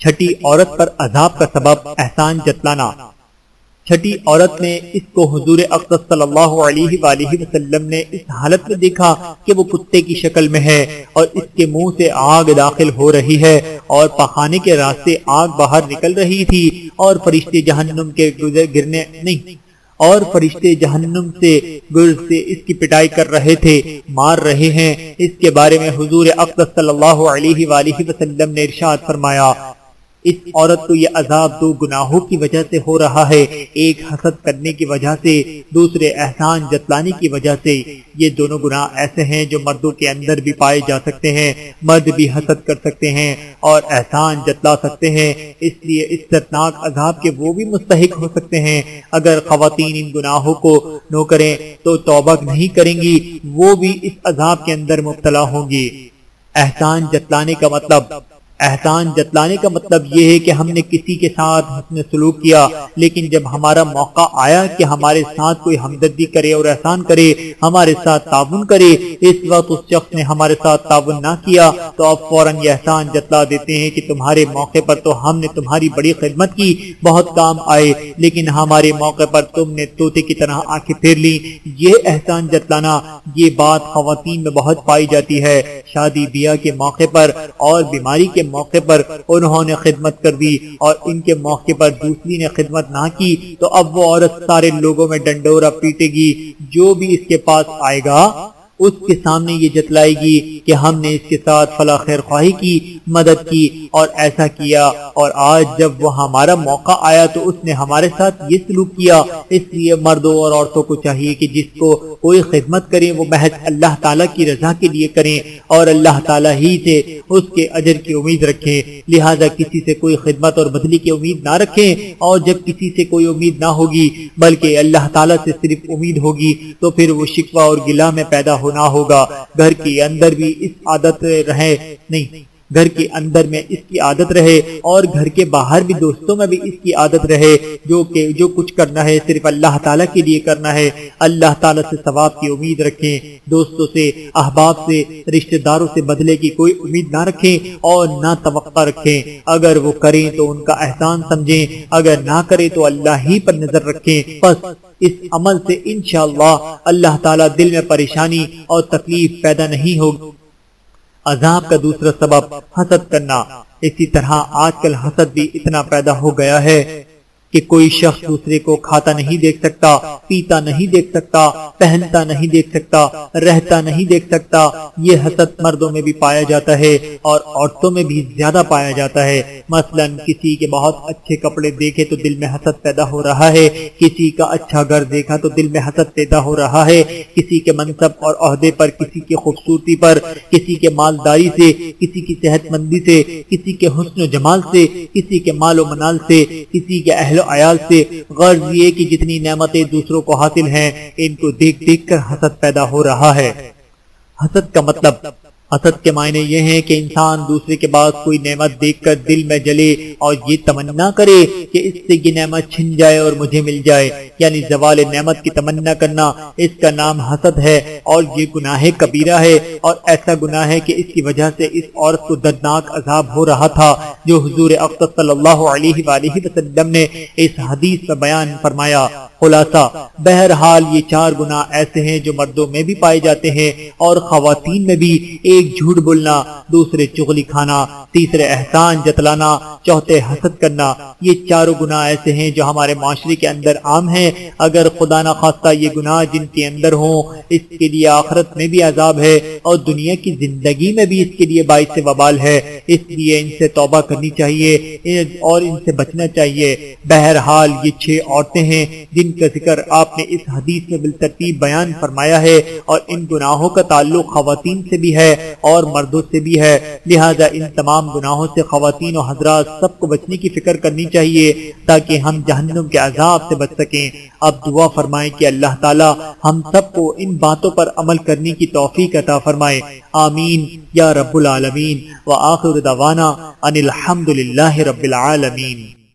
چھٹی عورت پر عذاب کا سبب احسان جتلانا۔ چھٹی عورت نے اس کو حضور اقدس صلی اللہ علیہ وآلہ وسلم نے اس حالت میں دیکھا کہ وہ کتے کی شکل میں ہے اور اس کے منہ سے آگ داخل ہو رہی ہے اور پخانے کے راستے آگ باہر نکل رہی تھی اور فرشتے جہنم کے گرنے نہیں، اور فرشتے جہنم سے گر سے اس کی پٹائی کر رہے تھے، مار رہے ہیں۔ اس کے بارے میں حضور اقدس صلی اللہ علیہ وآلہ وسلم نے ارشاد فرمایا اس عورت کو یہ عذاب دو گناہوں کی وجہ سے ہو رہا ہے۔ ایک حسد کرنے کی وجہ سے، دوسرے احسان جتلانے کی وجہ سے۔ یہ دونوں گناہ ایسے ہیں جو مردوں کے اندر بھی پائے جا سکتے ہیں، مرد بھی حسد کر سکتے ہیں اور احسان جتلا سکتے ہیں۔ اس لیے اس دردناک عذاب کے وہ بھی مستحق ہو سکتے ہیں۔ اگر خواتین ان گناہوں کو نو کریں تو توبہ نہیں کریں گی، وہ بھی اس عذاب کے اندر مبتلا ہوں گی۔ احسان جتلانے کا مطلب احسان جتلانے کا مطلب یہ ہے کہ ہم نے کسی کے ساتھ حسن سلوک کیا، لیکن جب ہمارا موقع آیا کہ ہمارے ساتھ کوئی ہمدردی کرے اور احسان کرے، ہمارے ساتھ تعاون کرے، اس وقت اس شخص نے ہمارے ساتھ تعاون نہ کیا، تو اب فوراً یہ احسان جتلا دیتے ہیں کہ تمہارے موقع پر تو ہم نے تمہاری بڑی خدمت کی، بہت کام آئے، لیکن ہمارے موقع پر تم نے توتے کی طرح آنکھیں پھیر لی یہ احسان جتلانا، یہ بات خواتین میں بہت پائی جاتی ہے۔ شادی، بیاہ کے موقع پر اور بیماری کے موقع پر انہوں نے خدمت کر دی اور ان کے موقع پر دوسری نے خدمت نہ کی، تو اب وہ عورت سارے لوگوں میں ڈنڈورا پیٹے گی، جو بھی اس کے پاس آئے گا، اس کے سامنے یہ جتلائے گی کہ ہم نے اس کے ساتھ فلا خیر خواہی کی مدد کی اور ایسا کیا۔ اور آج جب وہ ہمارا موقع آیا تو اس نے ہمارے ساتھ یہ سلوک کیا۔ اس لیے مردوں اور عورتوں کو چاہیے کہ جس کو کوئی خدمت کریں، وہ محض اللہ تعالیٰ کی رضا کے لیے کریں اور اللہ تعالیٰ ہی سے اس کے اجر کی امید رکھیں۔ لہٰذا کسی سے کوئی خدمت اور بدلی کی امید نہ رکھیں۔ اور جب کسی سے کوئی امید نہ ہوگی، بلکہ اللہ تعالیٰ سے صرف امید ہوگی، تو پھر وہ شکوہ اور گلا میں پیدا ہونا ہوگا۔ گھر کے اندر بھی اس عادت رہے نہیں۔ گھر کے اندر میں اس کی عادت رہے اور گھر کے باہر بھی دوستوں میں بھی اس کی عادت رہے، جو کہ جو کچھ کرنا ہے صرف اللہ تعالیٰ کے لیے کرنا ہے۔ اللہ تعالیٰ سے ثواب کی امید رکھیں، دوستوں سے، احباب سے، رشتہ داروں سے بدلے کی کوئی امید نہ رکھیں اور نہ توقع رکھیں۔ اگر وہ کریں تو ان کا احسان سمجھیں، اگر نہ کریں تو اللہ ہی پر نظر رکھیں۔ بس اس عمل سے انشاءاللہ اللہ تعالیٰ دل میں پریشانی اور تکلیف پیدا نہیں ہوگی۔ عذاب کا دوسرا سبب حسد کرنا۔ اسی طرح آج کل حسد بھی اتنا پیدا ہو گیا ہے کہ کوئی شخص دوسرے کو کھاتا نہیں دیکھ سکتا، پیتا نہیں دیکھ سکتا، پہنتا نہیں دیکھ سکتا، رہتا نہیں دیکھ سکتا۔ یہ حسد مردوں میں بھی پایا جاتا ہے اور عورتوں میں بھی زیادہ پایا جاتا ہے۔ مثلا کسی کے بہت اچھے کپڑے دیکھے تو دل میں حسد پیدا ہو رہا ہے، کسی کا اچھا گھر دیکھا تو دل میں حسد پیدا ہو رہا ہے، کسی کے منصب اور عہدے پر، کسی کی خوبصورتی پر، کسی کے مالداری سے، کسی کی صحت مندی سے، کسی کے حسن و جمال سے، کسی کے مال و منال سے، کسی کے اہل و عیال سے۔ غرض یہ کہ جتنی نعمتیں دوسروں کو حاصل ہیں، ان کو دیکھ دیکھ کر حسد پیدا ہو رہا ہے۔ حسد کا مطلب حسد کے معنی یہ ہیں کہ انسان دوسرے کے بعد کوئی نعمت دیکھ کر دل میں جلے اور یہ تمنا کرے کہ اس سے یہ نعمت چھن جائے اور مجھے مل جائے۔ یعنی زوال نعمت کی تمنا کرنا، اس کا نام حسد ہے اور یہ گناہ کبیرہ ہے اور ایسا گناہ ہے کہ اس کی وجہ سے اس عورت کو دردناک عذاب ہو رہا تھا، جو حضور اقتص صلی اللہ علیہ وآلہ وسلم نے اس حدیث میں بیان فرمایا۔ خلاصہ، بہرحال یہ چار گناہ ایسے ہیں جو مردوں میں بھی پائے جاتے ہیں اور خواتین میں بھی ایک جھوٹ بولنا، دوسرے چغلی کھانا، تیسرے احسان جتلانا، چوتھے حسد کرنا، یہ چاروں گناہ ایسے ہیں جو ہمارے معاشرے کے اندر عام ہیں۔ اگر خدا نہ خواستہ یہ گناہ جن کے اندر ہوں، اس کے لیے آخرت میں بھی عذاب ہے اور دنیا کی زندگی میں بھی اس کے لیے باعث وبال ہے۔ اس لیے ان سے توبہ کرنی چاہیے اور ان سے بچنا چاہیے۔ بہرحال یہ چھ عورتیں ہیں جن کا ذکر آپ نے اس حدیث میں بالترتیب بیان فرمایا ہے اور ان گناہوں کا تعلق خواتین سے بھی ہے اور مردوں سے بھی ہے۔ لہذا ان تمام گناہوں سے خواتین و حضرات سب کو بچنے کی فکر کرنی چاہیے تاکہ ہم جہنم کے عذاب سے بچ سکیں۔ اب دعا فرمائیں کہ اللہ تعالی ہم سب کو ان باتوں پر عمل کرنے کی توفیق عطا فرمائے۔ آمین. یا رب العالمین. وآخر دعوانا ان الحمد للہ رب العالمین.